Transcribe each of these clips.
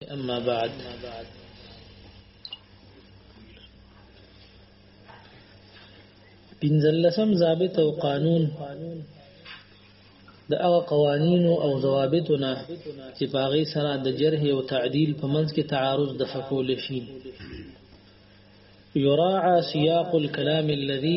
اما بعد پنځلسم ضابط او قانون د هغه قوانین او ضوابطونه چې په هغه سره د جرح او تعدیل په منځ کې تعارض د فکول شي يراعى سياق الكلام الذي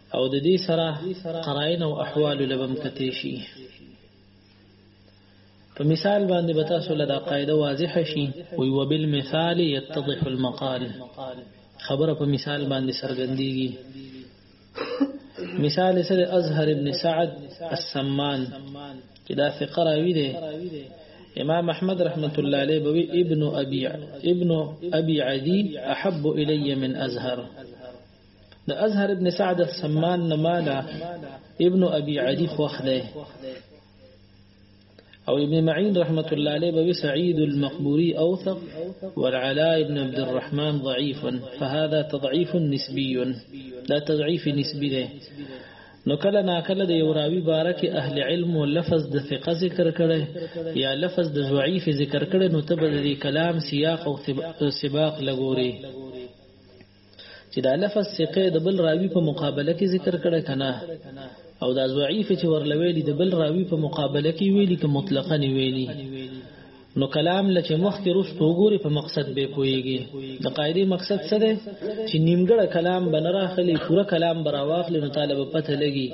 او د دې سره قرائن او احوال لبم کته شي په مثال باندې به تاسو له دا قاعده واضح شي وي وبالمثال يتضح المقال خبره په مثال باندې څرګندېږي مثال سره ازهر ابن سعد السمان چې دا ثقه راوي دی امام احمد رحمت الله عليه بوي ابن ابي ابن ابي عدي احب الي من ازهر د ازهر ابن سعد السمان نمالا ابن ابي عدي خوخ ده او ابن معين رحمة الله عليه بوي سعيد المقبوري أوثق والعلاء بن عبد الرحمن ضعيف فهذا تضعيف نسبي لا تضعيف نسبي ده نو کله نا کله د یو راوی باره کې اهل علم او لفظ د ثقه ذکر کړي یا لفظ د ضعیف ذکر کړي نو ته به د کلام سیاق او سباق لګوري چې دا لفظ ثقه د بل راوی په مقابله کې ذکر کړه کنه او دا ضعیف چې ورلویلی د بل راوی په مقابله کې ویلی که مطلقاً ویلی نو کلام لکه مخ کې روس وګوري په مقصد به پويږي د قاعده مقصد څه دی چې نیمګړه کلام بنره خلی پوره کلام براواخلی نو طالب پته لګي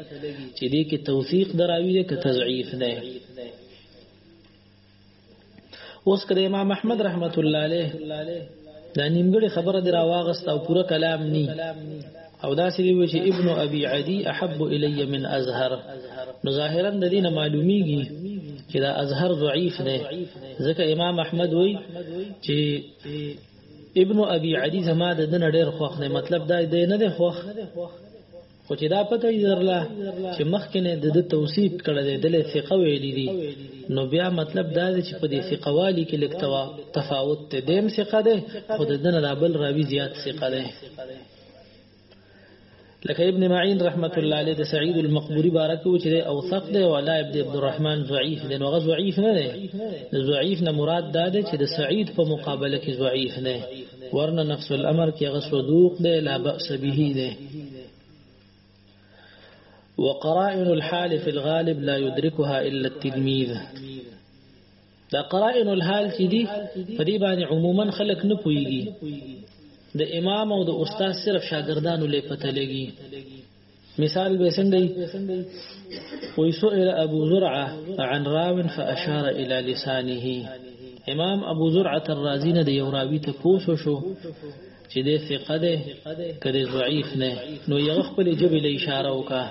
چې دې کې توثیق دراوی دی که تضعیف دی اوس کړه امام احمد رحمت الله علیه دا نیمګړي خبره دی راواغست او پوره کلام ني او دا سری وی چې ابن ابي عدي احب الي من ازهر نو ظاهرا د دینه معلومیږي چې دا ازهر ضعیف نه ځکه امام احمد وی چې ابن ابي عدي زما د دن ډېر خوښ نه مطلب دا دی نه دی خوښ خو چې دا پته یې درله چې مخکې نه د توصیف کړه د دلې ثقه ویل دي نو بیا مطلب دا دی چې په دې ثقه والی کې لکتوا تفاوت ته دیم ثقه ده خو د دنه لا بل راوی زیات ثقه ده لکه ابن معین رحمت الله علیه د سعید المقبوری بارک و چې او ثق ده او علی ابن عبد الرحمن ضعیف ده نو غو ضعیف نه ده ضعیف نه مراد دا ده چې د سعید په مقابله کې ضعیف نه ورنه نفس الامر کې غو صدوق ده لا باس به ده وقرائن الحال في الغالب لا يدركها إلا التلميذ دا قرائن الحال چې دي په دې باندې عموما خلک نه پويږي د امام او د استاد صرف شاګردانو لې پته لګي مثال به څنګه وي سئل ابو زرعه عن راو فاشار الى لسانه امام ابو زرعه الرازي نه دی راوي ته پوښښو چې دې ثقه ده کړي ضعیف نه نو یو خپل جبه له اشاره وکا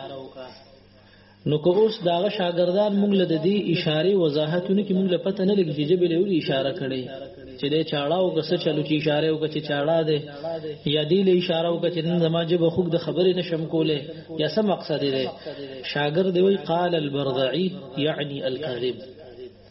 نو که اوس داغه شاګردان موږ له دې اشاره وضاحتونه کې موږ له پته نه لګي چې جبه له اشاره کړي چې دې چاړاو که څه چلو چې اشاره وکړي چې چاړا ده یا دې له اشاره وکړي چې نن زما جبه خوګ د خبرې نشم کوله یا څه مقصد دی شاګرد وی قال البرضعي يعني الكذب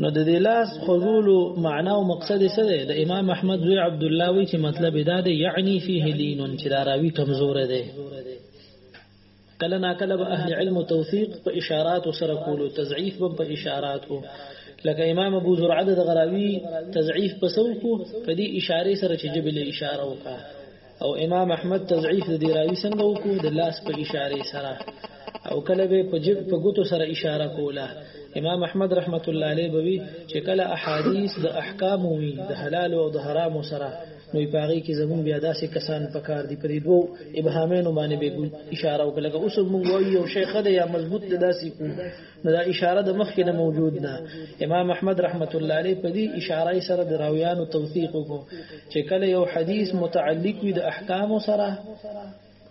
نو د دې لاس خذولو معنا او مقصد څه دی د امام احمد زوی عبد الله وی چې مطلب دا دی یعنی فيه لین چې دا راوی کمزور دی کله نا کله به اهل علم توثیق په اشارات سره کولو تضعیف به په اشارات کو لکه امام ابو زرعه د غراوی تضعیف په سو کو په دې اشاره سره چې جبل اشاره وکړه او امام احمد تضعیف د دې راوي څنګه وکړو د لاس په اشاره سره او کله به په جب په ګوتو سره اشاره کوله امام احمد رحمت الله علیه بوي چې کله احادیث د احکام وي د حلال او د حرام سره نو پاغي کې زمون بیا داسې کسان پکار دي پرې دوه ابهامونو باندې به اشاره وکړه اوس موږ وایو شیخ ده یا مضبوط داسې دا اشاره د مخکې نه موجود ده امام احمد رحمت الله علیه په دې اشاره سره د راویانو توثیق وکړو چې کله یو حدیث متعلق وي د احکام سره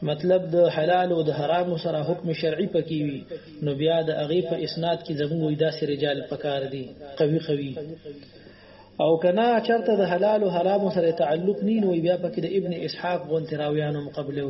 مطلب د حلال او د حرام سره حکم شرعي پکې وي نو بیا د اغه په اسناد کې زموږ داسې رجال پکار دي قوي قوي او کنا چرته د حلال او حرام سره تعلق نین وي بیا پکې د ابن اسحاق غون تراویانو مقبلو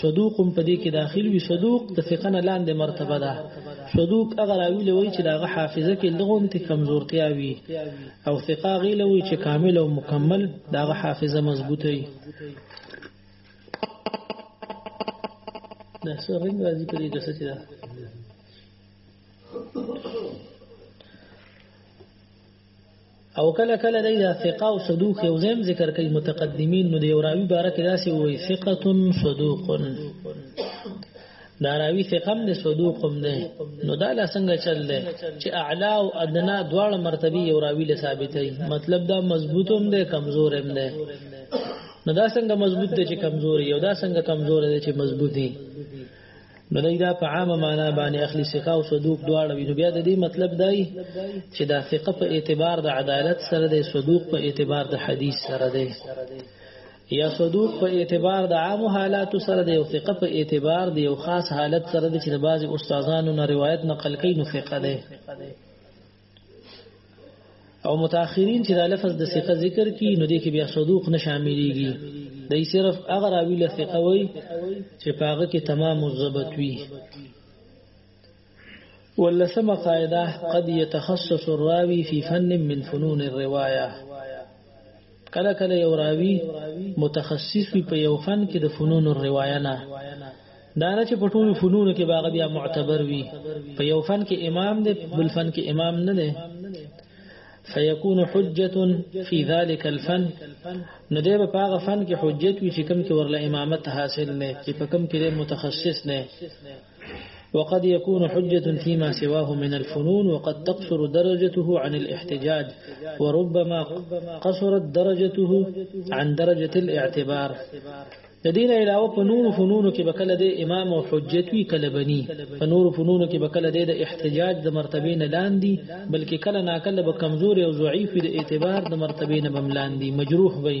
صدوق هم په دې کې داخل وي صدوق د ثقه نه لاندې مرتبه ده صدوق هغه راوی لوي چې دغه حافظه کې لغون ته کمزورتیا وي او ثقه غي لوي چې کامل او مکمل دغه حافظه مضبوطه وي دا څو رنګ راځي په دې کې څه ده او کله کله دی دا ثقه او صدوق یو زم ذکر کوي متقدمین نو دی راوی بارک داسې وي ثقه صدوق دا راوی ثقم دی صدوقم دی نو دا لا څنګه چل دی چې اعلا او ادنا دواړه مرتبه یو راوی له ثابتې مطلب دا مضبوطم دی کمزورم دی نو دا څنګه مضبوط دی چې کمزوري او دا څنګه کمزوري دی چې مضبوط دی نو دی دا په عامه معنا باندې اخلي ثقه او صدوق دواړه وي نو بیا د دې مطلب دی چې دا ثقه په اعتبار د عدالت سره دی صدوق په اعتبار د حدیث سره دی یا صدوق په اعتبار د عام حالات سره دی او ثقه په اعتبار د یو خاص حالت سره دی چې د بعضي استادانو نه روایت نقل کوي نو ثقه دی او متأخرین چې دا لفظ د ثقه ذکر کی نو دې کې بیا صدوق نه شاملېږي دای صرف هغه راوی له ثقه وای چې پاغه کې تمام الضبط وي ولسم قاعده قد يتخصص الراوي في فن من فنون الروايه کله کله یو راوی متخصص وي په یو فن کې د فنون الروايه نه دا نه چې په ټولو فنونو کې باغ بیا معتبر وي په یو فن کې امام دی بل فن کې امام نه دی فيكون حجة في ذلك الفن نو دی په هغه فن کې حجت وي چې کوم کې ورله امامت حاصل نه چې په کوم کې متخصص نه وقد يكون حجة فيما سواه من الفنون وقد تقصر درجته عن الاحتجاج وربما قصرت درجته عن درجة الاعتبار لدينا إلى علاوه په نور فنونو کې بکله د امام او حجت وی کله بني په نور فنونو کې بکله د احتجاج د مرتبه نه لاندې بلکې کله ناکله به کمزور او ضعیف د اعتبار د مرتبه نه بملاندې مجروح وي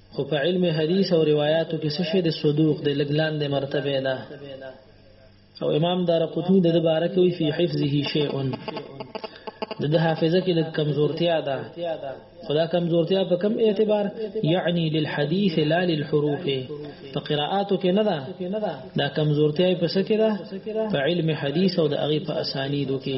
خو په علم حدیث او روایاتو کې څه شی د صدوق د لګلان د مرتبه نه او امام دار قطنی د باره کې وی فی حفظه شیء د د حافظه کې لږ کمزورتیا ده خدا کمزورتیا په کم اعتبار یعنی للحدیث لا للحروف په قراءاتو کې نه ده دا کمزورتیا په څه کې ده په علم حدیث او د هغه په اسانیدو کې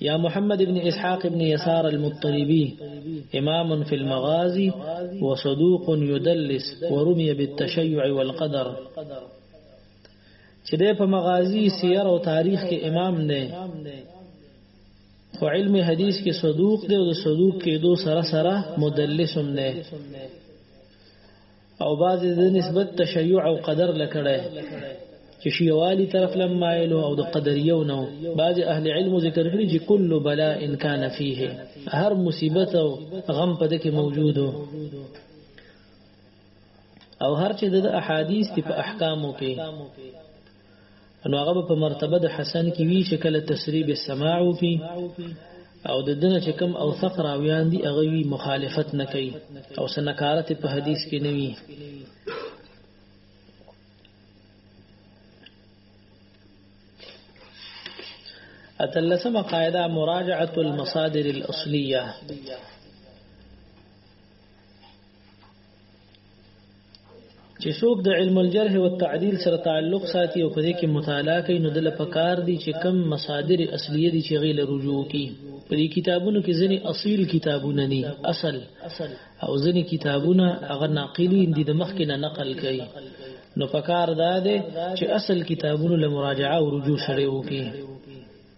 يا محمد بن إسحاق بن يسار المطلبي إمام في المغازي وصدوق يدلس ورمي بالتشيع والقدر چې د په مغازي سیر او تاریخ کې امام دی خو علم حدیث کې صدوق دی او د صدوق کې دو سره سره مدلس هم دی او بعض د نسبت تشیع او قدر لکړه چې شیوالي طرف لم مایل او د قدریو نو بعض اهل علم ذکر کړي چې کل بلا ان کان فيه هر مصیبت او غم په دکې موجود او هر چې د احادیث په احکامو کې نو هغه په مرتبه د حسن کې وی چې کله تسریب السماع وکي او د دنه چې کم او ثق راویان دي هغه وی مخالفت نه کوي او سنکارت په حدیث کې نه وي اتلسم قاعده مراجعه المصادر الاصليه چې څوک د علم الجرح او التعديل سره تعلق ساتي او په دې کې مطالعه کوي نو دله پکار دي چې کم مصادر اصليه دي چې غیله رجوع کوي په دې کتابونو کې ځینې اصیل کتابونه ني اصل او ځینې کتابونه هغه ناقلي دي د مخکې نه نقل کوي نو پکار دا ده چې اصل کتابونو له مراجعه او رجوع سره وکړي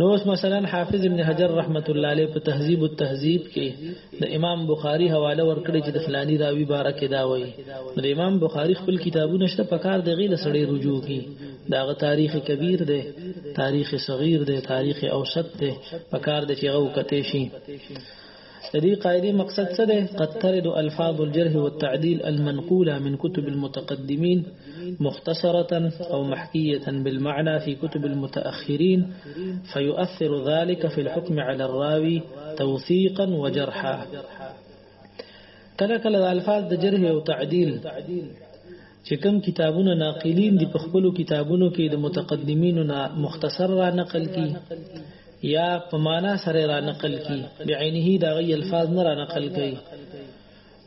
نو اوس مثلا حافظ ابن حجر رحمت الله علیه په تهذیب التهذیب کې د امام بخاری حواله ورکړي چې د فلانی راوی بارکه دا وایي د امام بخاری خپل کتابونه شته په کار د غیله سړی رجوع کی دا غ تاریخ کبیر دی تاریخ صغیر دی تاریخ اوسط دی په کار د چې غو کته شي لدي قاعدة مقصد سده قد ترد ألفاظ الجرح والتعديل المنقولة من كتب المتقدمين مختصرة أو محكية بالمعنى في كتب المتأخرين فيؤثر ذلك في الحكم على الراوي توثيقا وجرحا ترك الألفاظ جرح وتعديل چې کوم کتابونه ناقلین دي په خپل کتابونو کې د متقدمینو نه مختصر را نقل کی یا په معنا سره را نقل کی بعینه دا غي الفاظ نه را نقل کی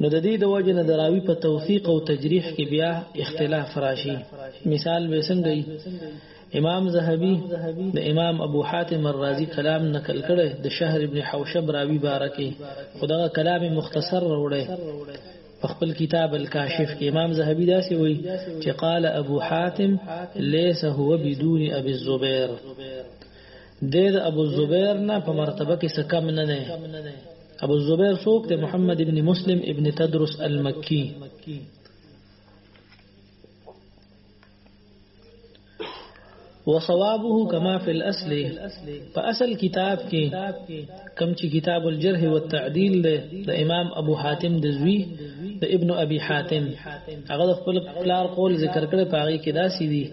نو د دې د وجه نه دراوی په توثیق او تجریح کې بیا اختلاف راشي مثال به څنګه امام زهبي د امام ابو حاتم الرازي کلام نقل کړي د شهر ابن حوشب راوي بارکه خدغه کلام مختصر وروړي په خپل کتاب الکاشف کې امام زهبي داسې وایي چې قال ابو حاتم ليس هو بدون ابي الزبير د ابو الزبير نه په مرتبه کې څه کم نه نه ابو الزبير څوک دی محمد ابن مسلم ابن تدرس المکی وصوابه كما في الاصل په اصل کتاب کې کم چې کتاب الجرح والتعديل د امام ابو حاتم د زوی د ابن ابي حاتم هغه د خپل پلار قول ذکر کړي پاغي کې داسي دي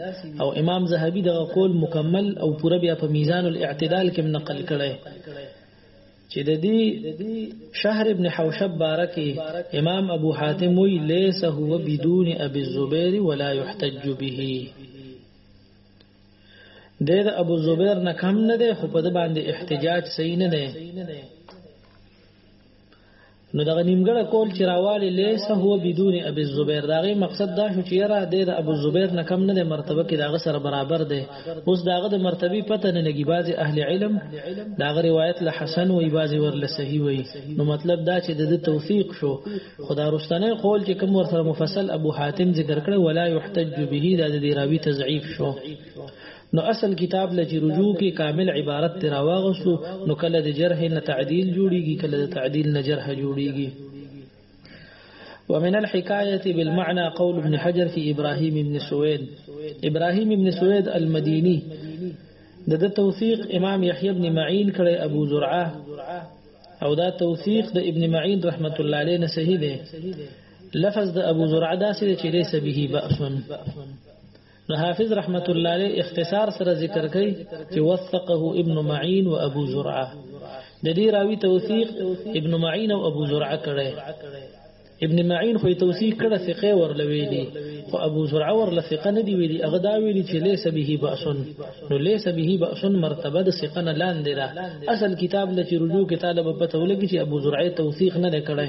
او امام زهبي د قول مکمل او پوره بیا په میزان الاعتدال کې نقل کړي چې د دې شهر ابن حوشب بارکه امام ابو حاتم وی ليس هو بدون ابي الزبير ولا يحتج به د ابو زبير نه کم نه ده خو په باندې احتجاج صحیح نه ده نو دغه نیمګړه کول چې راوالی لیس هو بدون ابي الزبير داغه مقصد دا شو چې را د ابو الزبير نه کم نه د مرتبه کې داغه سره برابر دی اوس داغه د مرتبه پته نه لګي بعض اهل علم داغه روایت له حسن وي بعض ور له صحیح وي نو مطلب دا چې د توثیق شو خدا رستنه قول چې کوم ورته مفصل ابو حاتم ذکر کړ ولا يحتج به د دې راوي تضعیف شو نو اصل کتاب له چې رجوع کې کامل عبارت تر واغستو نو کله د جرح نه تعدیل جوړیږي کله د تعدیل نه جرح جوړیږي ومن الحكاية بالمعنى قول ابن حجر في إبراهيم بن سويد إبراهيم بن سويد المديني د د توثیق امام یحیی ابن معین کړي ابو زرعه او دا توثیق د ابن معین رحمت الله علیه نه صحیح دی لفظ د ابو زرعه دا سره چې ليس به باس نو حافظ رحمت الله علیه اختصار سره ذکر کوي چې وثقه ابن معین او ابو زرعه د دې راوی توثیق ابن معین او ابو زرعه کړي ابن معین خو توثیق کړه ثقه ورلوي دي خو ابو زرعه ورله ثقه نه دی ویلي هغه دا ویلي چې ليس به باس نو ليس به باس مرتبه د ثقه نه لاندې ده اصل کتاب لچې رجوع کې طالب په تولګي چې ابو زرعه توثیق نه کړي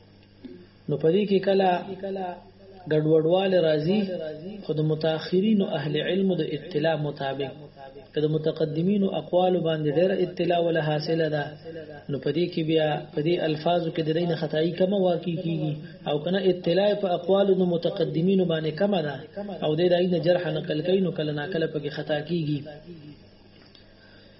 نو په دې کې کله ګډوډواله راځي خود متأخرین او اهل علم د اطلاع مطابق کله متقدمین او اقوال باندې ډېر اطلاع ولا حاصله ده نو په دې کې بیا په دې الفاظو کې د دینه خدای کمه واقع کیږي او کنه اطلاع په اقوال د متقدمین باندې کمه ده او د دینه جرح نقل کین او کله ناکله په کې خطا کیږي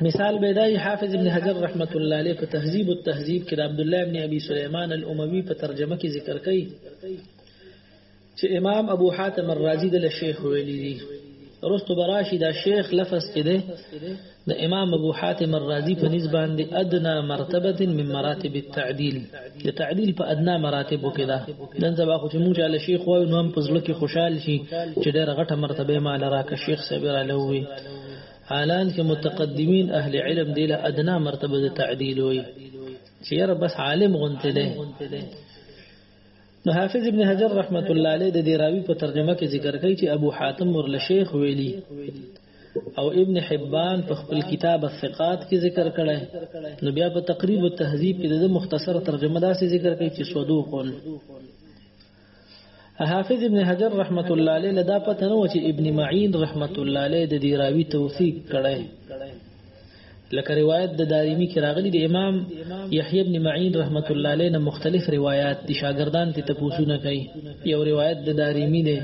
مثال بيداي حافظ ابن حجر رحمت الله عليه په تهذيب التهذيب کې د عبد الله ابن ابي سليمان الاموي په ترجمه کې ذکر کړي چې امام ابو حاتم الرازي د شیخ ویلي دي رستو براشي دا شیخ لفظ کې ده د امام ابو حاتم الرازي په نسبت باندې ادنا مرتبه من مراتب التعديل د تعديل په ادنا مراتب کې ده نن زبا خو چې موږ علي شیخ وایو نو هم په ځل کې خوشحال شي چې ډېر غټه مرتبه ما لراکه شیخ صبر علوي حالان کې متقدمین اهل علم دی له ادنا مرتبه د تعديل وي چې یاره بس عالم غونته ده نو حافظ ابن حجر رحمت الله علیه د دې راوی په ترجمه کې ذکر کوي چې ابو حاتم ورله شیخ ویلی او ابن حبان په خپل کتاب الثقات کې ذکر کړی نو بیا په تقریب التهذیب کې د مختصر ترجمه داسې ذکر کوي چې صدوقون حافظ ابن حجر رحمت الله علیه لدا پته نو چې ابن معین رحمت الله علیه د دې راوی توثیق کړی لکه روایت د دارمی کې راغلی د امام یحیی ابن معین رحمت الله علیه نه مختلف روایت دي شاګردان ته تپوسونه کوي یو روایت د دارمی دی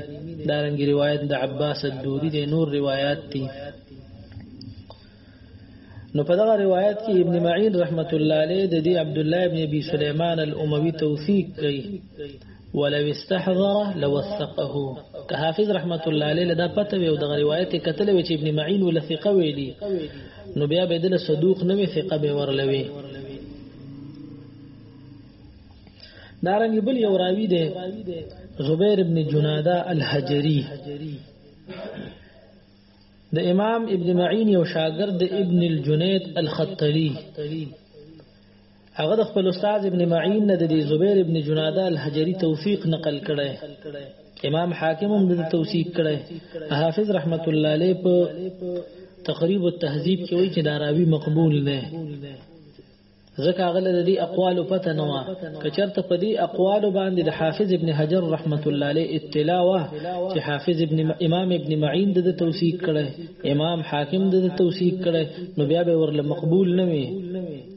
دارنګ روایت د عباس الدوری دی نور روایت دي نو په دغه روایت کې ابن معین رحمت الله علیه د دی عبد الله ابن ابي سليمان الاموي توثیق کوي ولو استحضر لوثقه که حافظ رحمت الله علیه لدا پته وي او د روایت کتل وی چې ابن معین ول ثقه ویلی نو بیا به د صدوق نه وی ثقه به ورلوي دارنګ بل یو راوی دی زبیر ابن جناده الحجری د امام ابن معین یو شاګرد د ابن الجنید الخطلی هغه د خپل استاد ابن معین نه د زبیر ابن جناده الحجری توثیق نقل کړي امام حاکم هم د توثیق کړي حافظ رحمت الله علیه په تقریب التهذیب کې وایي چې دا راوی مقبول نه ځکه هغه د دې اقوال پته نه و کچرته په دې اقوال باندې د حافظ ابن حجر رحمت الله علیه اطلاع و چې حافظ ابن امام ابن معین د توثیق کړي امام حاکم د توثیق کړي نو بیا به ورله مقبول نه وي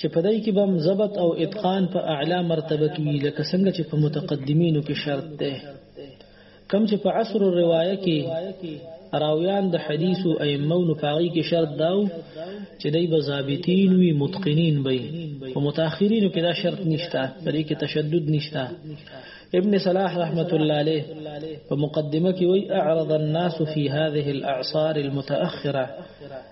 چې په دای کې بم ضبط او اتقان په اعلی مرتبه کې وي لکه څنګه چې په متقدمینو کې شرط ده کم چې په عصر الروايه کې راویان د حدیث او ائمه نو پاغي کې شرط داو چې دای به ضابطین وي متقنین وي او متأخرین کې دا شرط نشته پرې کې تشدد نشته ابن صلاح رحمت الله عليه په مقدمه کې وی اعرض الناس في هذه الاعصار المتأخره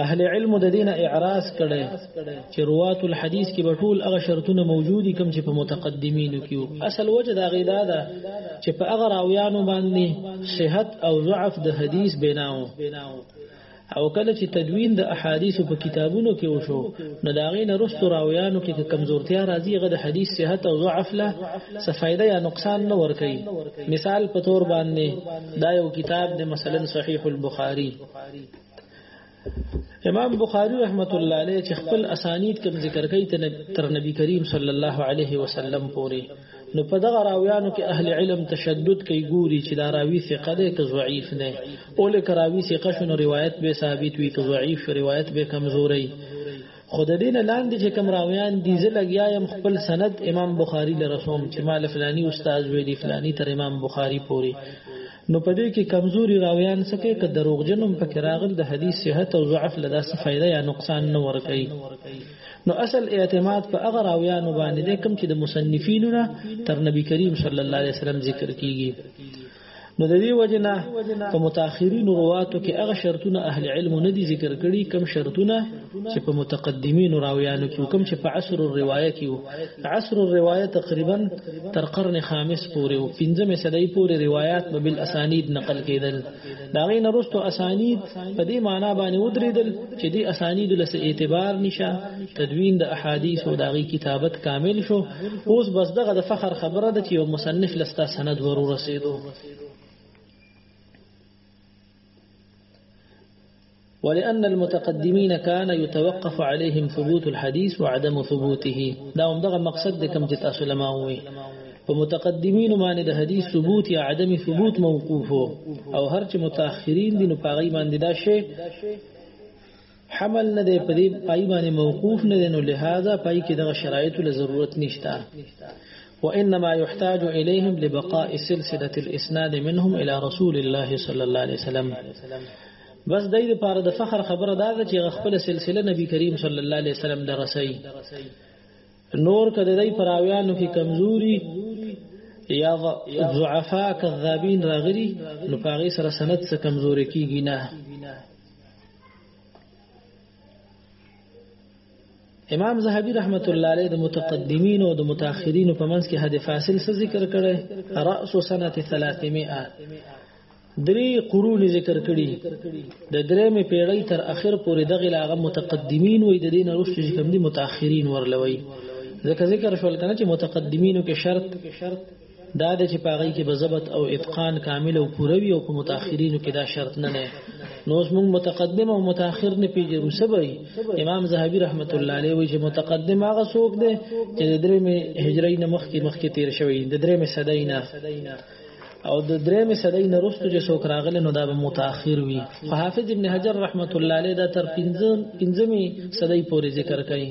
اهل علم د دین اعراض کړي چې روات الحديث کې بټول هغه شرطونه موجودي کوم چې په متقدمینو کې اصل وجه دا غیدا ده چې په هغه راویانو باندې صحت او ضعف د حدیث بناو او کله چې تدوین د احادیث په کتابونو کې وشو نو دا غي نه رستو راویانو کې کمزورتیا راځي غو د حدیث صحت او ضعف له څه فائدہ یا نقصان نه ور کوي مثال په تور باندې دا یو کتاب د مثلا صحیح البخاری امام بخاری رحمت الله علیه چې خپل اسانید کوم ذکر کوي تر نبی کریم صلی الله علیه وسلم پورې نو په دغه راویانو کې اهل علم تشدد کوي ګوري چې دا راوی ثقه ده که ضعیف نه اول کراوی ثقه شنو روایت به ثابت وي که ضعیف روایت به کمزوري خود دې نه لاندې چې کوم راویان دي زه لګیا يم خپل سند امام بخاری لرسوم چې مال فلانی استاد ویلی فلانی تر امام بخاری پوری نو په دې کې کمزوري راویان سکه ک دروغجنم پکې راغل د حدیث صحت او ضعف لدا څه فائدہ یا نقصان نه ورکړي نو اصل اعتماد په هغه راویان باندې کوم چې د مصنفینو نه تر نبی کریم صلی الله علیه وسلم ذکر کیږي نو د دې وجنه په متأخرین رواتو کې هغه شرطونه اهل علم نه دي ذکر کړي کم شرطونه چې په متقدمین راویانو کې کم چې په عصر الروايه کې عصر الروايه تقریبا تر قرن خامس پورې او پنځمه صدۍ پورې روایت به بل اسانید نقل کېدل دا غي نرستو اسانید په دې معنی باندې ودرېدل چې دې اسانید له اعتبار نشه تدوین د احادیث او داغي کتابت کامل شو اوس بس دغه د فخر خبره ده چې یو مصنف لستا سند ورو رسیدو ولأن المتقدمين كان يتوقف عليهم ثبوت الحديث وعدم ثبوته دا هم دغه مقصد د کم چې تاسو لما وي په متقدمین باندې د حدیث ثبوت یا عدم ثبوت موقوف او هر چې متأخرین دي نو پاغي باندې دا شی حمل نه دی په دې پای باندې موقوف نه دی نو لهدا پای کې دغه شرایط له ضرورت نشته وانما يحتاج اليهم لبقاء سلسله الاسناد منهم الى رسول الله صلى الله عليه وسلم بس دای د پاره د فخر خبره دا ده چې خپل سلسله نبی کریم صلی الله علیه وسلم درسي نور کده دای پراویانو کې کمزوري یا ضعفاء کذابین راغلی نو پاغي سره سند څخه کمزوري کیږي نه امام زهبي رحمت الله علیه د متقدمین او د متأخرین په منځ کې حد فاصل څه ذکر کړي راس سنه 300 درې قرون ذکر کړي د درېمې پیړۍ تر اخر پورې دغه لاغه متقدمین وي د دین وروسته چې کوم دي متأخرین ورلوي ځکه ذکر شول کنه چې متقدمینو کې شرط دا د چې پاغي کې بزبط او اتقان کامل او پوره وي او په متأخرینو کې دا شرط نه نه نو اوس موږ متقدم او متأخر نه پیژنو سبي امام زهبي رحمت الله علیه وی چې متقدم هغه څوک دی چې د درې هجری نه مخکې مخکې تیر شوی د درې صدای نه او د درېمې صدۍ نه وروسته چې څوک راغلی نو دا به متأخر وي خو حافظ ابن حجر رحمت الله علیه دا تر پنځمې صدۍ پورې ذکر کوي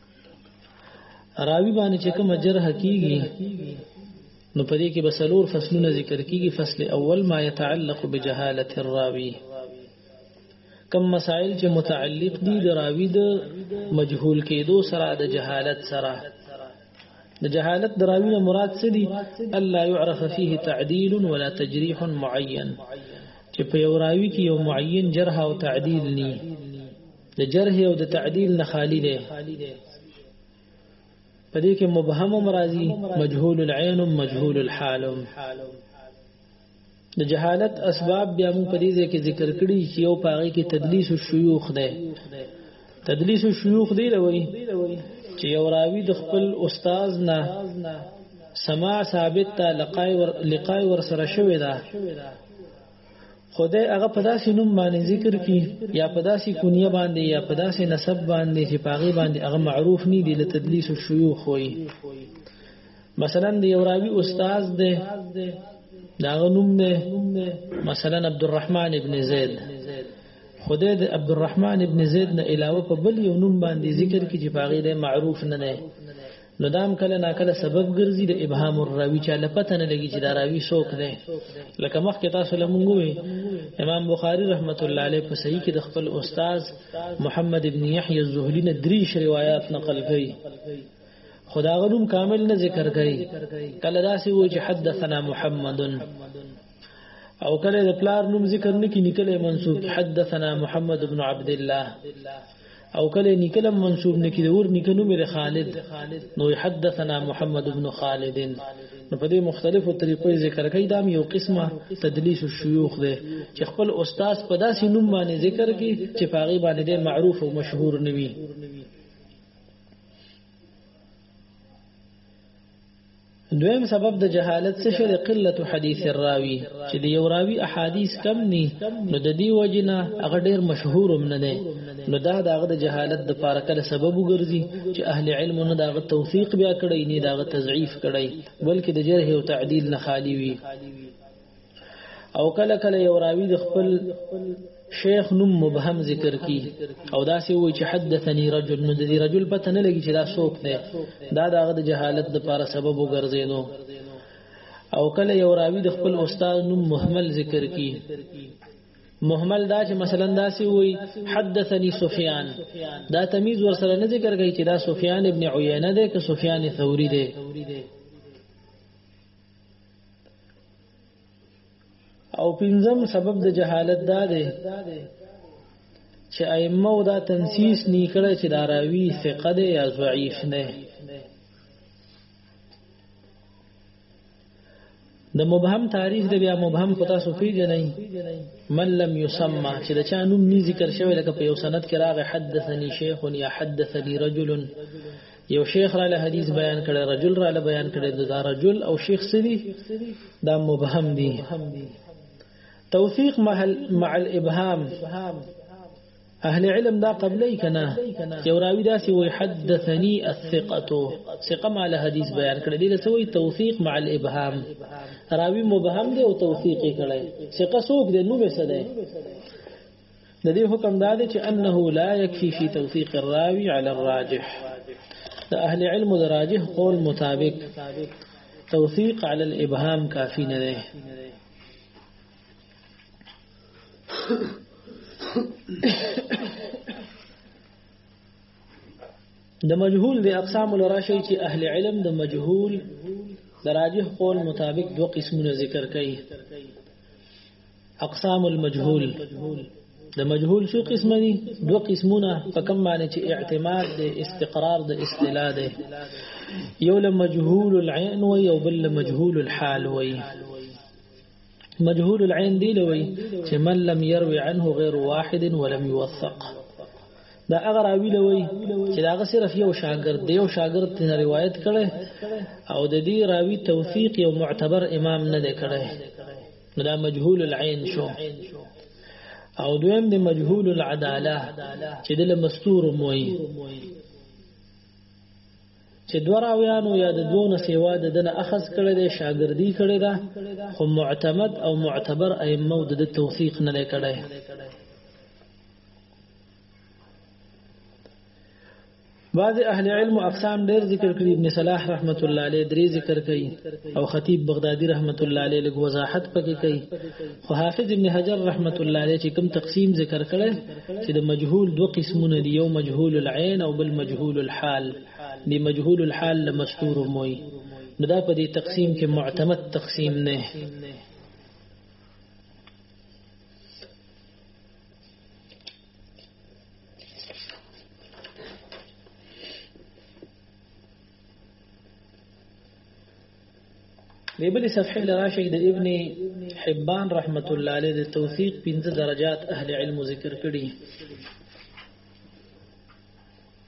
راوی باندې چې کوم جرح کیږي نو پدې کې بسلور فصلونه ذکر کیږي فصل اول ما يتعلق بجهاله الراوي کم مسائل چې متعلق دي د راوی د مجهول کېدو سره د جهالت سره د جهالت د راوی مراد څه دي الا يعرف فيه تعديل ولا تجريح معين چې په یو راوی کې یو معین جرح او تعدیل ني د جرح او د تعدیل نه خالی دی په دې کې مبهم مرضی مجهول العين مجهول الحال د جهالت اسباب بیا موږ په دې ځای کې ذکر کړی چې یو پاره کې تدلیس او شيوخ دی تدلیس او شيوخ دی لوي چې یو راوی د خپل استاد نه سماع ثابت ته لقای ور لقای ور سره شوی دا خدای هغه په داسې نوم باندې ذکر کی یا په داسې کونیه باندې یا په داسې نسب باندې چې پاغي باندې هغه معروف نه دی له تدلیس او شيوخ وي مثلا د یو راوی استاد دی دا غنوم دی مثلا عبدالرحمن ابن زید خدای د عبدالرحمن ابن زید نه علاوه په بل یو نوم باندې ذکر کی چې پاغي دی معروف نه نه نو دام کله ناکله سبب ګرځي د ابهام الراوی چې لپته نه لګي چې دا راوی څوک دی لکه مخکې تاسو لمونږوي امام بخاری رحمت الله علیه په صحیح کې د خپل استاد محمد ابن یحیی الزهلی نه دریش روایت نقل کړي خدا غنوم کامل نه ذکر کړي کله داسې و چې حدثنا محمد او کله د پلار نوم ذکر نکي نکله منسوب حدثنا محمد بن عبد الله او کله نکله منسوب نکی د اور نکنو مې خالد نو حدثنا محمد ابن خالد نو په دې مختلفو طریقو ذکر کوي دا یو قسمه تدلیس الشيوخ ده چې خپل استاد په داسې نوم باندې ذکر کوي چې پاغي باندې معروف او مشهور نوي دویم سبب د جهالت څه شری قلت حدیث الراوی چې د یو راوی احادیث کم ني نو د دې وجنه هغه ډیر مشهور هم نه دی نو دا دغه د جهالت د پاره کله سبب وګرځي چې اهل علم نه دغه توثیق بیا کړی نه دغه تضعیف کړی بلکې د جرح او تعدیل نه خالی وي او کله کله یو راوی د خپل شیخ نوم مبهم ذکر کی او دا سی وی چې حدثني رجل نو د دې رجل پته نه لګی چې دا څوک دی دا دغه د جهالت د پاره سبب وګرځیدو او کله یو راوی د خپل استاد نوم محمل ذکر کی محمل دا چې مثلا دا سی وی حدثني سفیان دا تمیز ورسره نه ذکر کوي چې دا سفیان ابن عیینه دی که سفیان ثوری دی او پنځم سبب د جهالت دا دی چې ائمه دا تنسیس نه کړی چې دا راوی ثقه دی یا ضعیف نه د مبهم تعریف د بیا مبهم پتا سو پیژنې من لم يسمى چې دا چا نوم نه ذکر شوی لکه په یو سند کې راغی حدثني شیخ یا حدثني رجل یو شیخ را له حدیث بیان کړي رجل را له بیان کړي دا رجل او شیخ سری دا مبهم دي توثیق مع مع الابهام اهل علم دا قبلی کنا یو راوی داسې وی حدثني الثقه ثقه مع الحديث بیان کړی دی څه وی توثیق مع الابهام راوی مبهم دی او توثیق کړي ثقه سوق دی نو به څه دی د دې حکم دا دی چې انه لا يكفي في توثيق الراوي على الراجح د اهل علم د راجح قول مطابق توثيق على الابهام کافی نه دی د مجهول د اقسام لراشي چې اهل علم د مجهول د راجح قول مطابق دوه قسمونه ذکر کوي اقسام المجهول د مجهول شو قسم دي دو قسمونه په کوم باندې چې اعتماد د استقرار د استلا ده یو له مجهول العين و یو بل مجهول الحال و مجهول العين دی لوي چې من لم يروي عنه غير واحد ولم يوثق دا هغه راوی لوي چې دا صرف یو شاګرد دی یو شاګرد تن روایت کړي او د دې راوی توثیق یو معتبر امام نه دی کړي دا مجهول العين شو او دویم د مجهول العداله چې د مستور موي چې دوه راویانو یا د دوه نه سیوا د دنه اخذ کړي د شاګردي کړي ده خو معتمد او معتبر ائمه د توثیق نه کړي بعض اهل علم اقسام ډیر ذکر کړي ابن صلاح رحمت الله علیه درې ذکر کړي او خطیب بغدادي رحمت الله علیه لږ وضاحت پکې کوي خو حافظ ابن حجر رحمت الله علیه چې کوم تقسیم ذکر کړي چې د مجهول دوه قسمونه دي یو مجهول العين او بل مجهول الحال دی مجهول الحال لمستور موي نو دا په دې تقسیم کې معتمد تقسیم نه دی بل صفحه لراشي د ابن حبان رحمت الله علیه د توثیق 15 درجات اهل علم ذکر کړي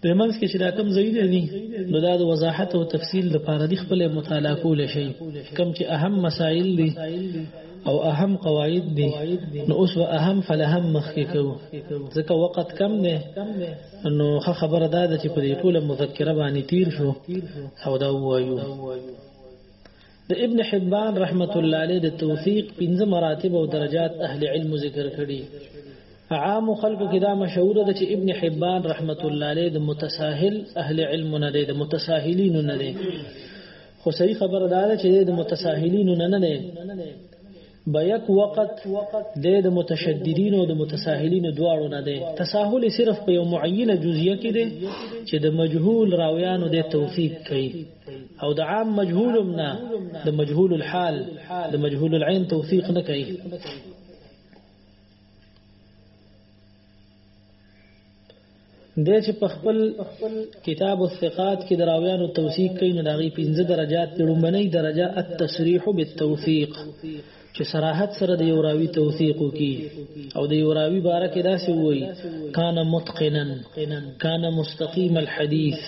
په منځ کې چې دا کم ځای دی نو دا د وضاحت او تفصیل د پاره دی خپل مطالعه کول شي کم چې اهم مسائل دي او اهم قواعد دي نو اوس به اهم فلهم مخکې کوو ځکه وخت کم دی نو خبره دا ده چې په دې ټوله مذکره باندې تیر شو او دا وایو د ابن حبان رحمت الله علیه د توثیق پنځه مراتب او درجات اهل علم ذکر کړي عام خلکو کې دا مشهور ده چې ابن حبان رحمت الله علیه د متساهل اهل علم نه دی د متساهلین نه دی خو صحیح خبر دا ده چې د متساهلین نه نه دی به یک وخت د د متشددین او د متساهلین دواړو نه دی تساهل صرف په یو معینه جزئیه کې دی چې د مجهول راویانو د توثیق کوي او د عام مجهول نه د مجهول الحال د مجهول العين توثیق نه کوي د چې په خپل کتاب الثقات کې دراویانو توثیق کوي نو دغه پنځه درجات په لومبنۍ درجه التصریح بالتوثیق چې صراحت سره د یو راوی توثیق وکي او د یو راوی باره کې داسې وایي کان متقنا کان مستقیم الحديث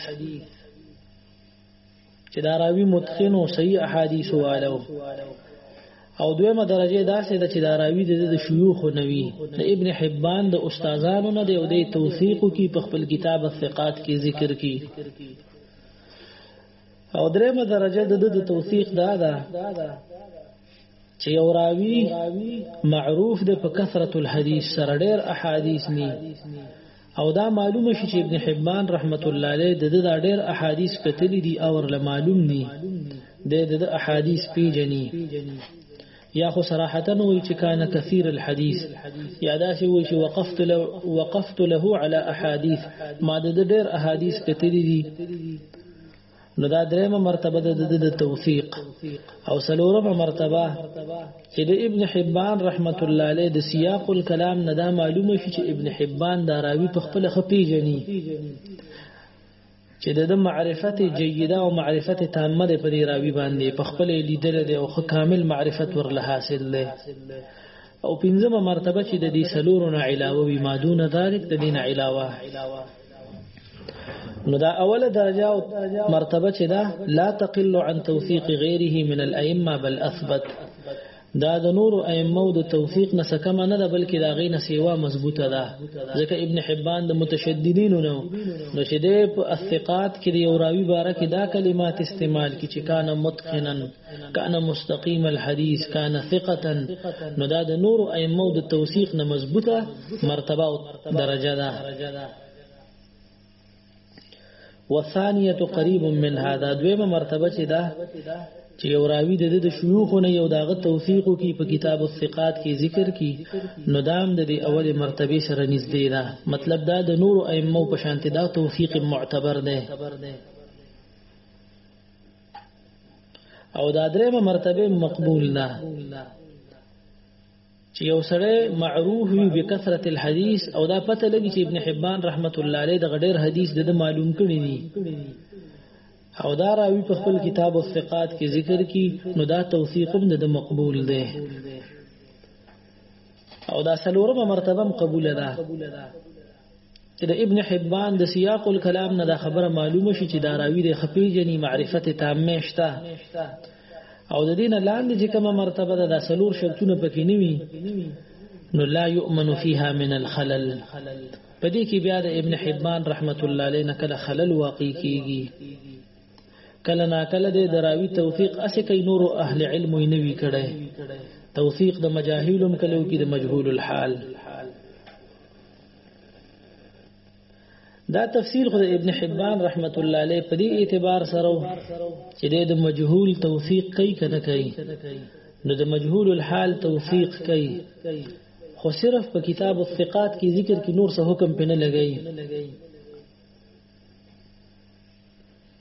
چې دا راوی متقن او صحیح احادیث والو او دویمه درجه داسې ده چې دا راوی د شيوخ نوي د ابن حبان د استادانو نه دی او د توثیق کی په خپل کتاب الثقات کې ذکر کی او درېمه درجه د د توثیق دا ده چې یو راوی معروف د په کثرت الحديث سره ډېر احادیث ني او دا معلومه شي چې ابن حبان رحمت الله علیه د د ډېر احادیث کتلې دي او له معلوم دي د د احادیث پیجنې یا خو صراحتا وی چې کان کثیر الحديث یا دا چې وی چې وقفت له وقفت له على احاديث ما د ډېر احادیث کتلې دي نو دا درېمه مرتبه د د توثیق او سلورمه مرتبه چې د ابن حبان رحمت الله علیه د سیاق الكلام نه دا معلومه شي چې ابن حبان دا راوی په خپل خپې جنې چې د معرفت جیده او معرفت تامه د پرې راوی باندې په خپل لیدل دی او خو کامل معرفت ورله حاصل دی او پنځمه مرتبه چې د دې سلورو نه علاوه وي مادون ذلک د دین علاوه نو دا اوله درجه او مرتبه چې دا لا تقل عن توثيق غيره من الائمه بل اثبت دا د نور ائمه د توثیق نه سکم نه ده بلکې دا غي نه سیوا مضبوطه ده ځکه ابن حبان د متشددین نو نو چې د الثقات کې دی او راوی بارکه دا کلمات استعمال کی چې کان متقنن کان مستقیم الحدیث کان ثقتا نو دا د نور ائمه د توثیق نه مضبوطه مرتبه او درجه ده وثانیه قریب من هذا دویمه مرتبه چې ده چې یو راوی د د شيوخ نه یو داغه توثیق کی په کتاب الثقات کې ذکر کی نو دام د دې اول مرتبه سره نږدې ده مطلب دا د نور ائمه په شانته دا توثیق معتبر ده او دا درېمه مرتبه مقبول ده چې یو سره معروف وي بکثرت الحديث او دا پته لګي چې ابن حبان رحمت الله علیه د غډیر حدیث د معلوم کړي دي او دا راوی په خپل کتاب الثقات کې ذکر کی نو دا توثیق هم د مقبول ده او دا سلورمه مرتبه قبول ده چې د ابن حبان د سیاق الکلام نه دا خبره معلومه شي چې دا راوی د خپېجنی معرفت تامه شته او د دین لاندې چې کومه مرتبه ده د سلور شرطونه پکې نیوي نو لا يؤمن فيها من الخلل پدې کې بیا د ابن حبان رحمت الله علیه نقل خلل واقع کیږي کله نا کله د دراوی توثیق اسې کوي نور اهل علم یې نوي کړي توثیق د مجاهیلم کلو کې د مجهول الحال دا تفسیر خو ابن حبان رحمت الله علیه په دې اعتبار سره چې د مجهول توثیق کوي کنه کوي نو د مجهول الحال توثیق کوي خو صرف په کتاب الثقات کې ذکر کې نور څه حکم پنه لګي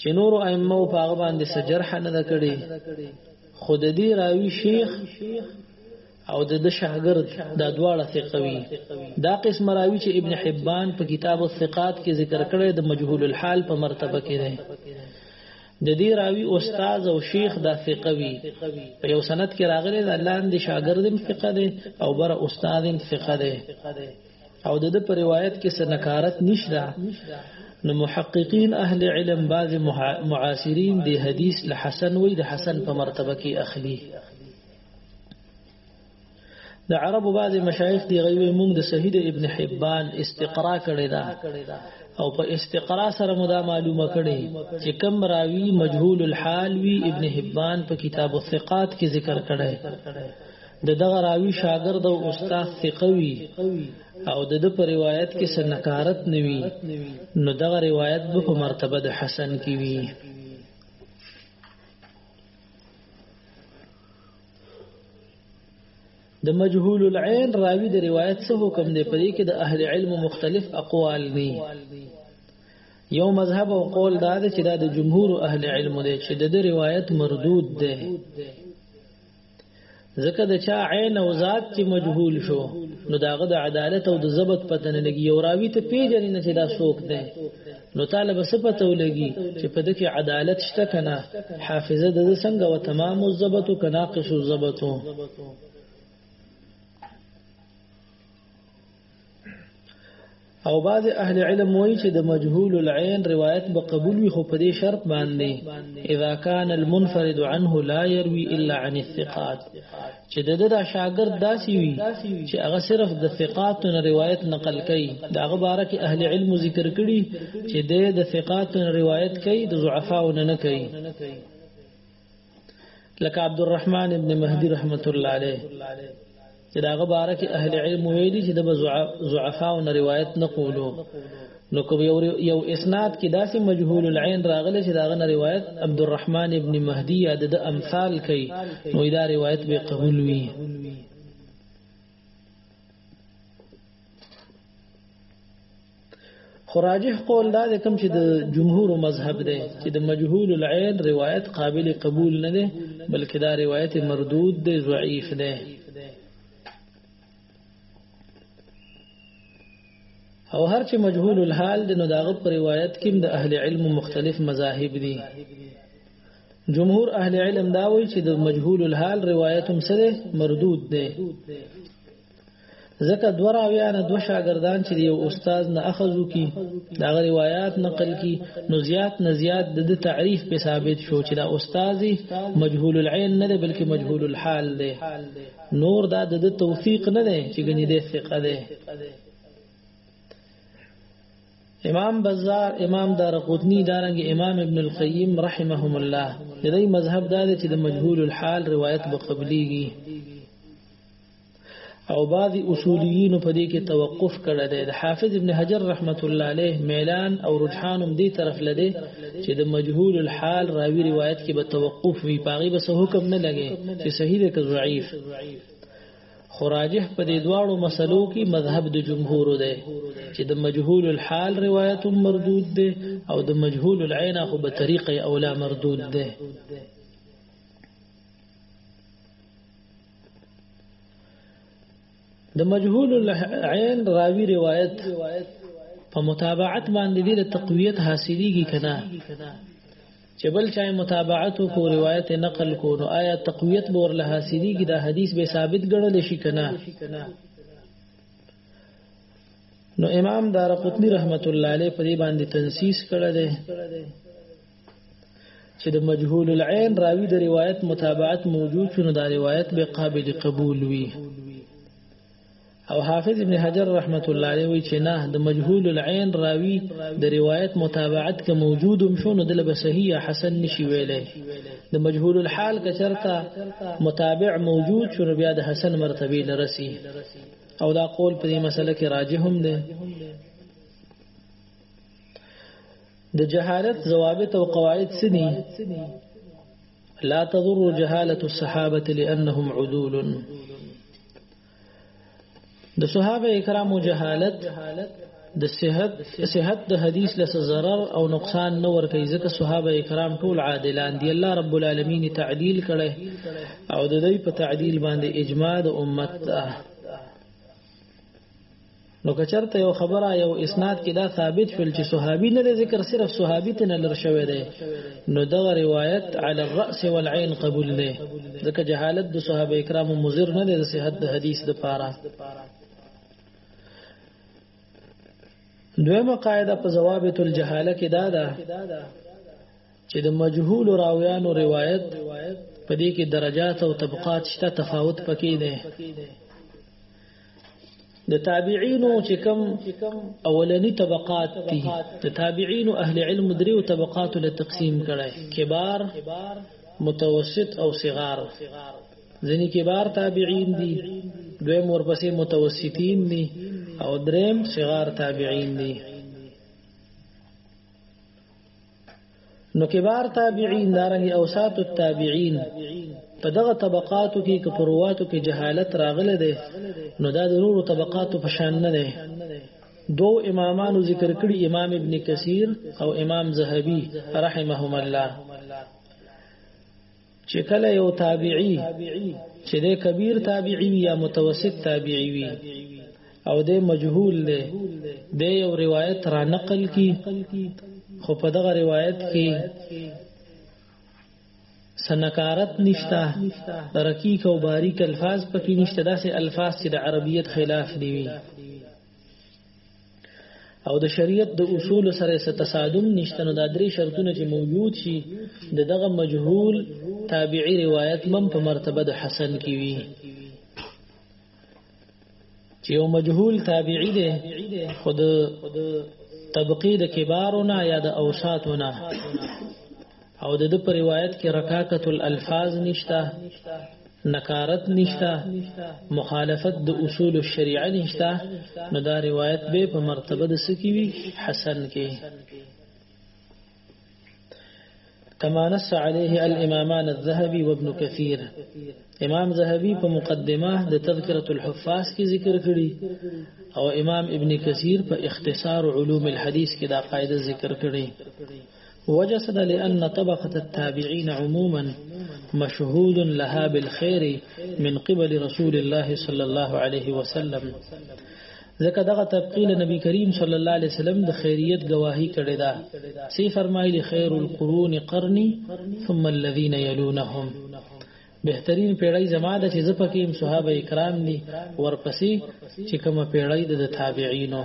چې نور ائمه په هغه باندې سجرح نه ده کړې خود دې راوي شیخ او د د شاګرد دا دواړه ثقوي دا قسم راوي چې ابن حبان په کتاب الثقات کې ذکر کړی د مجهول الحال په مرتبه کې دی د دې راوي استاد او شیخ دا ثقوي په یو سند کې راغلی دا لاندې شاګردم ثقه دی او بر استادم ثقه دی او د په روایت کې سنکارت نشته نو محققین اهل علم بعض معاصرین د حدیث له حسن وې د حسن په مرتبه کې اخلي د عربو بعض مشایخ دی غوي موږ د صحیح ابن حبان استقرا کړی دا او په استقرا سره مو دا معلومه کړي چې کم راوی مجهول الحال وی ابن حبان په کتاب الثقات کې ذکر کړي د دغه راوی شاګرد او استاد ثقه وي او د د په روایت کې سنکارت نوي نو دغه روایت به په مرتبه د حسن کې وي د مجهول العين راوی د روایت څه حکم دی په دې کې د اهل علم مختلف اقوال دي یو مذهب او قول دا دی چې دا د جمهور اهل علم دی چې د روایت مردود دی ځکه د چا عین او ذات چې مجهول شو نو داغه د عدالت او د ضبط پته نه لګي او راوي ته پیژنې نه چې دا څوک دی نو طالب څه پته ولګي چې په دغه عدالت شته کنه حافظه د څنګه و تمام او ضبط او کناقص او ضبط او بعض اهل علم وایي چې د مجهول العين روایت به قبول وي خو په دې شرط باندې اذا كان المنفرد عنه لا يروي الا عن الثقات چې د دا شاګرد داسي وي چې هغه صرف د ثقات نه روایت نقل کوي دا غبره کې اهل علم ذکر کړي چې د ثقات نه روایت کوي د ضعفاو نه نه کوي لکه عبد الرحمن ابن مهدی رحمت الله علیه چې داغه باره کې اهل علم ویلي چې د ضعفاء او روایت نه قولو نو کوم یو یو اسناد کې داسې مجهول العين راغلی چې داغه روایت عبد الرحمن ابن مهدی یا د امثال کوي نو دا روایت به قبول وي خو راجح قول دا دی کوم چې د جمهور مذهب دی چې د مجهول العين روایت قابل قبول نه دی بلکې دا روایت مردود دی ضعیف دی او هر چې مجهول الحال دی نو داغه پر روایت کې د اهل علم مختلف مذاهب دي جمهور اهل علم دا وایي چې د مجهول الحال روایت هم سره مردود دی ځکه دوه راویان دوه شاګردان چې یو استاد نه اخذو کی دا روایت نقل کی نو زیات نه زیات د تعریف په ثابت شو چې دا استاد مجهول العين نه بلکې مجهول الحال دی نور دا د توثیق نه دی چې ګنې د ثقه دی امام بزار امام دار قطنی دارنګ امام ابن القیم رحمهم الله دې مذهب دا چې د مجهول الحال روایت به قبليږي او بعضی اصولیین په دې کې توقف کړی دی د حافظ ابن حجر رحمت الله علیه میلان او رجحان هم دې طرف لده چې د مجهول الحال راوی روایت کې به توقف وی پاغي به حکم نه لګي چې صحیح دی که ضعیف خراجه په دې دواړو مسلو کې مذهب د جمهور دی چې د مجهول الحال روایت مردود دی او د مجهول العين خو به طریقې اولا مردود دی د مجهول العين راوي روایت په متابعت باندې د تقویت حاصلېږي کنه چې بل چا متابعت کو روایت نقل کو نو آیا تقویت به ورله حاصلېږي دا حدیث به ثابت ګڼل شي کنه نو امام دارقطنی رحمت الله علیه په دې باندې تنسیس کړی دی چې د مجهول العين راوي د روایت متابعت موجود شنو دا روایت به قابل قبول وي او حافظ ابن حجر رحمت الله علیه وی چې نه د مجهول العين راوي د روایت متابعت که موجود هم شنو د لبه صحیح حسن نشي ویلې د مجهول الحال کچرتا متابع موجود شنو بیا د حسن مرتبه لرسي او دا قول په دې مسله کې راجح هم ده د جهالت ضوابط او قواعد سني لا تضر جهالة الصحابة لأنهم عدول د صحابه کرامو جهالت د صحت صحت د حدیث له ضرر او نقصان نه ور کوي ځکه صحابه کرام ټول عادلان دي الله رب العالمین تعدیل کړي او د دوی په تعدیل باندې اجماع د امت نو که چرته یو خبره یو اسناد کې دا ثابت شول چې صحابي نه ذکر صرف صحابي ته نه لر شوی دی نو دغه روایت علی الراس والعين قبول دی ځکه جهالت د صحابه کرامو مزر نه دی د صحت د حدیث د پاره دویمه قاعده په ضوابط الجهاله کې دا ده چې د مجهول راویانو روایت په دې کې درجات او طبقات شته تفاوت پکې دی د تابعینو چې کوم اولنی طبقات دي د تابعینو اهل علم دریو طبقات له تقسیم کړي کبار متوسط او صغار ځینې کبار تابعین دي دوی مورپسې متوسطین دي او دریم صغار تابعین دي نو کبار تابعین دارنګ اوسات التابعین په دغه طبقاتو کې که پرواتو کې جهالت راغله ده نو دا د نورو طبقاتو په شان نه ده دو امامانو ذکر کړي امام ابن کثیر او امام زهبی رحمهم الله چې کله یو تابعی چې د کبیر تابعی یا متوسط تابعی وي او د مجهول دی د یو روایت را نقل کی خو په دغه روایت کې سنکارت نشتا رقیق او باریک الفاظ پکې نشته داسې الفاظ چې د عربیت خلاف دی او د شریعت د اصول سره څه تصادم نشته نو دا درې شرطونه چې موجود شي د دغه مجهول تابعی روایت مم په مرتبه د حسن کې وي چې یو مجهول تابعی دی خود طبقی د کبارونه یا د اوساتونه او د د په روایت کې رکاکت الالفاظ نشته نکارت نشته مخالفت د اصول الشریعه نشته نو دا روایت به په مرتبه د سکی وی حسن کې كما نص عليه الإمامان الذهبي وابن كثير امام ذهبي په مقدمه د تذکرة الحفاظ کې ذکر کړي او امام ابن كثير په اختصار علوم الحديث کې دا قاعده ذکر کړي وجه څه ده لان طبقه التابعين عموما مشهود لها بالخير من قبل رسول الله صلى الله عليه وسلم ځکه دغه تبقیل نبی کریم صلی الله علیه وسلم د خیریت گواهی کړی دا سی فرمایلی خیر القرون قرنی ثم الذين يلونهم بهترین پیړۍ زما د چې زپکې صحابه کرام دي ورپسې چې کومه پیړۍ د تابعینو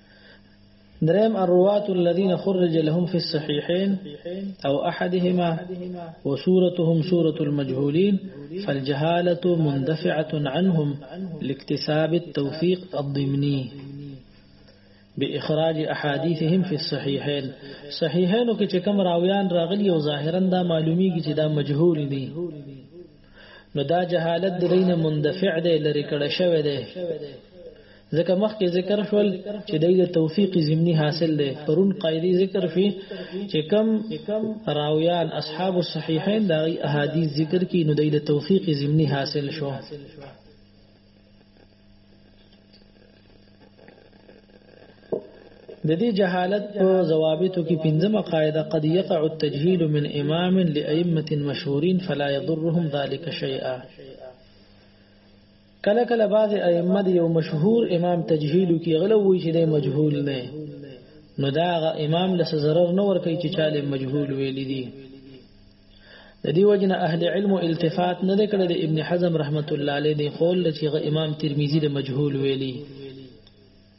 دريم الرواة الذين خرج لهم في الصحيحين أو أحدهما وسورتهم سورة المجهولين فالجهالة مندفعة عنهم لاكتساب التوفيق الضمني بإخراج أحاديثهم في الصحيحين صحيحين کې چې کوم راغلي وظاهرا دا معلومي چې دا مجهول دي ندا جهالت دين مندفع دي لري شو دي. ځکه مخکې ذکر شول چې د توفیق ضمنی حاصل دی پرون قاعده ذکر شي چې کم راویان اصحاب الصحیحین د احادیث ذکر کې نو د توفیق ضمنی حاصل شو د دې جهالت په ضوابطو کې پنځمه قاعده قد يقع التجهيل من امام لائمه مشهورين فلا يضرهم ذلك شيئا کله کله بعض ائمه د یو مشهور امام تجهیل کی غلو وی چې د مجهول نه نو دا امام له ضرر نه ور کوي چې چاله مجهول ویل دي د دې وجنه اهل علم التفات نه کړل د ابن حزم رحمت الله علیه دی قول چې امام ترمذی د مجهول ویلی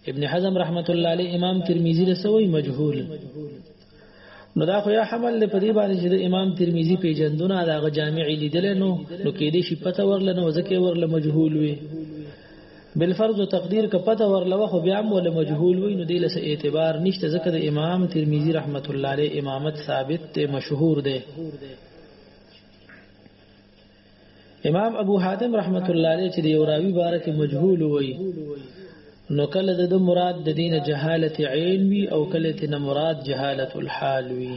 ابن حزم رحمت الله علیه امام ترمذی له سوی مجهول نو دا خو یا حمل په دې باندې چې د امام ترمذی پیجندونه دا غ جامع لیدل نو نو کې دې شي پته ورل نو ځکه ورل مجهول وي بل فرض او تقدیر که پته ورل وخو بیا هم ول مجهول وي نو دې له اعتبار نشته ځکه د امام ترمذی رحمت الله علیه امامت ثابت ته مشهور ده امام ابو حاتم رحمت الله علیه چې یو راوی بارک مجهول وای نو کله د مراد د دینه جهالت عین وی او کله ته مراد جهالت الحال وی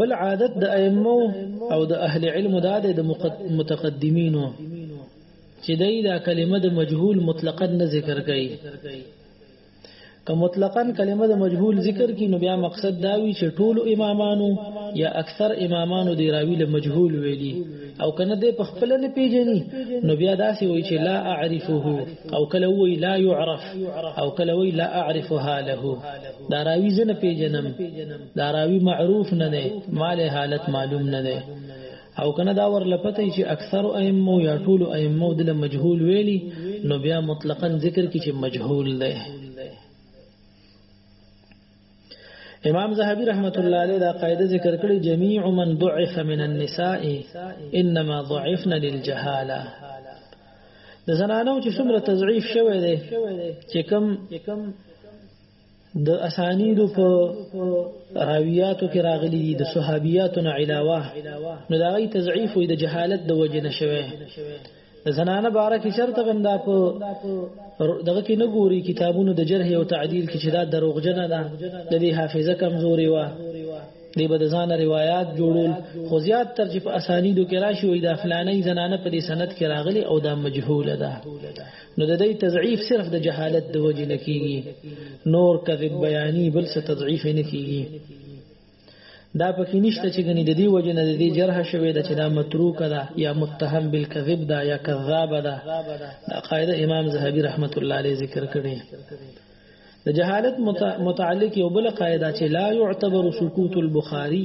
بل عادت د ائمه او د اهل علم د عادت د متقدمینو چې دای دا کلمه د مجهول مطلقاً نه ذکر کوي که مطلقاً کلمه د مجهول ذکر کی نو بیا مقصد دا وی چې ټول امامانو یا اکثر امامانو دی راوی له مجهول ویلی او کنه د په خپل نه پیژني نو بیا داسې وی چې لا اعرفه او کله وی لا يعرف او کله وی لا اعرفها له دا راوی زنه پیژنم دا راوی معروف نه نه مال حالت معلوم نه نه او کنه دا ورله پته وي چې اکثرو ائمو یا ټولو ائمو دله مجهول ویلي نو بیا مطلقاً ذکر کړي چې مجهول دی امام زهبي رحمت الله علیه دا قاعده ذکر کړي جميع من ضعف من النساء انما ضعفنا للجهاله د زنانو چې څومره تضعیف شوی دی چې کم د اسانید په راویاتو کې راغلي دي د صحابیاتو نه علاوه نو دا غي تضعیف وي د جهالت د وجې نشوي د زنانه باره کې چرته هم دا په دغه کې نه ګوري کتابونو د جرح او تعدیل کې چې دا دروغجنه ده د دې حافظه کمزوري و دی به د ځان روایت جوړول خو زیات تر چې په اسانیدو کې راشي وي د فلانې زنانه په دې سند کې راغلي او دا مجهوله ده نو د دې تضعیف صرف د جهالت د وجې نه کیږي نور کذب بیانی بل څه تضعیف نه کیږي دا پکې نشته چې غني د دې وجې نه د دې جرح شوی د چې دا متروک ده یا متهم بالکذب ده یا کذاب ده دا قاعده امام زهبي رحمت الله علیه ذکر کړي د جهالت متعلق یو بل قاعده چې لا يعتبر سکوت البخاری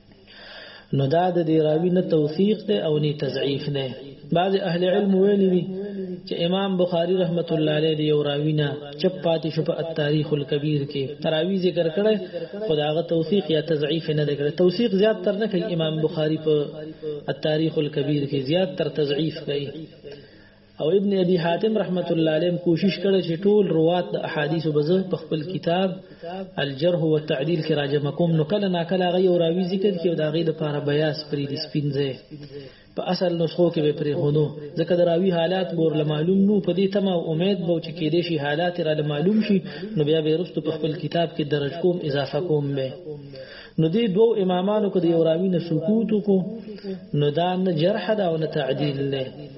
نو دا د دی راوی نه توثیق ده او نه تضعیف ده بعض اهل علم ویلی دي چې امام بخاری رحمت الله علیه دی او راوی نه چپ پاتې شو په التاریخ الکبیر کې تراوی ذکر کړي خداغه توثیق یا تضعیف نه ده کړي توثیق زیات تر نه کوي امام بخاری په التاریخ الکبیر کې زیات تر تضعیف کوي او ابن ابي حاتم رحمت الله علیه کوشش کړی چې ټول روات د احادیث بزه په خپل کتاب الجرح والتعديل کې راجمه کوم نو کله نا کله غي او راوي ذکر کې او دا غي د پاره بیاس پرې د سپینځه په اصل نسخو کې به پرې هونو ځکه د راوي حالات بور له معلوم نو په دې تمه امید بو چې کې دې شي حالات را معلوم شي نو بیا به رسټو په خپل کتاب کې درج کوم اضافه کوم به نو دې دوو امامانو کې د یو راوی نه سکوت کو نو دا نه جرح دا او نه تعدیل نه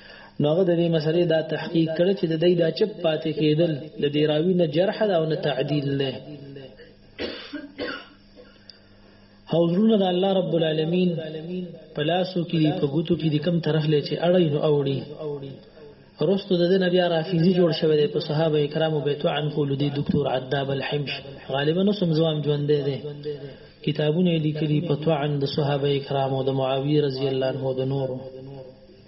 نو هغه د دې مسلې دا تحقیق کړی چې د دې دا چپ پاتې کېدل د دې راوی نه جرح ده او نه تعدیل ده او زرونه د الله رب العالمین په لاسو کې دی په ګوتو کې دی کم طرف لې چې اړې نو اوړي رستو د نبی رافیزی جوړ شوی دی په صحابه کرامو بیتو عن قول دی دکتور عداب الحمش غالبا نو سم زوام ژوند دی کتابونه لیکلي په طعن د صحابه کرامو د معاویه رضی الله عنه د نورو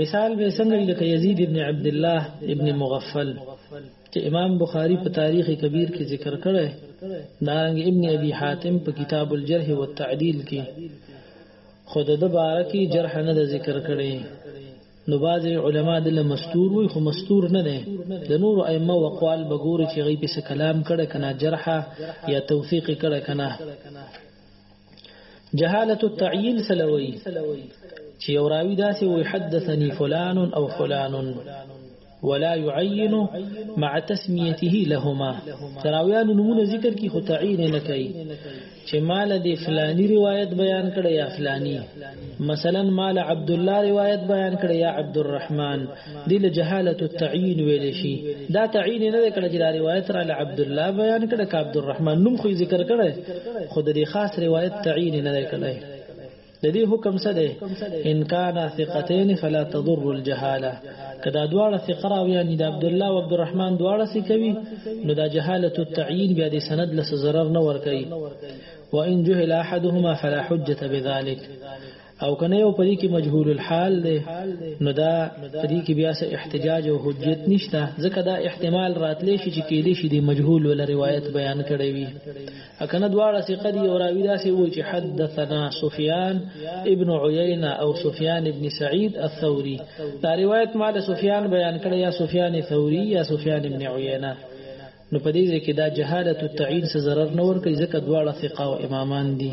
مثال به څنګه لکه یزید ابن عبد الله ابن مغفل چې امام بخاری په تاریخ کبیر کې ذکر کړی دارنګ ابن ابي حاتم په کتاب الجرح والتعديل کې خود د بارکی جرح نه د ذکر کړي نو باز علما د مستور وي خو مستور نه دي د نور ائمه وقوال بګور چې غي په کلام کړه کنه جرح یا توثیق کړه کنه جهالت التعیین سلوی چې یو راوی داسې وي حدثني فلان او فلان ولا يعين مع تسميته لهما تراویان نمونه ذکر کی خو تعین نه کوي چې مال د فلانی روایت بیان کړي یا فلانی مثلا مال عبد الله روایت بیان کړي یا عبد الرحمن دی له جهالت التعین ویل شي دا تعین نه ده کړه چې دا روایت را له عبد الله بیان کړه ک عبد الرحمن نوم خو ذکر کړه خو د دې خاص روایت تعین نه ده کړه د دې حکم څه دی ان کان ثقتين فلا تضر الجهاله کدا دواړه ثقه راوی یعنی د عبد الله او عبد الرحمن دواړه څه کوي نو دا جهاله التعین بیا د سند له ضرر نه ور کوي وان جهل احدهما فلا حجه بذلك او کنه یو پدې کې مجهول الحال دی نو دا پدې کې بیا سه احتجاج او حجت نشته ځکه دا احتمال راتلی شي چې کېدې شي د مجهول ول روایت بیان کړي وي اکنه دواړه ثقه دی او راوی دا سه وایي چې حدثنا سفیان ابن عیینه او سفیان ابن سعید الثوری دا روایت مال سفیان بیان کړي یا سفیان ثوری یا سفیان ابن عیینه نو په دې کې دا جهالت التعین سره ضرر نه ور کوي ځکه دواړه ثقه او امامان دي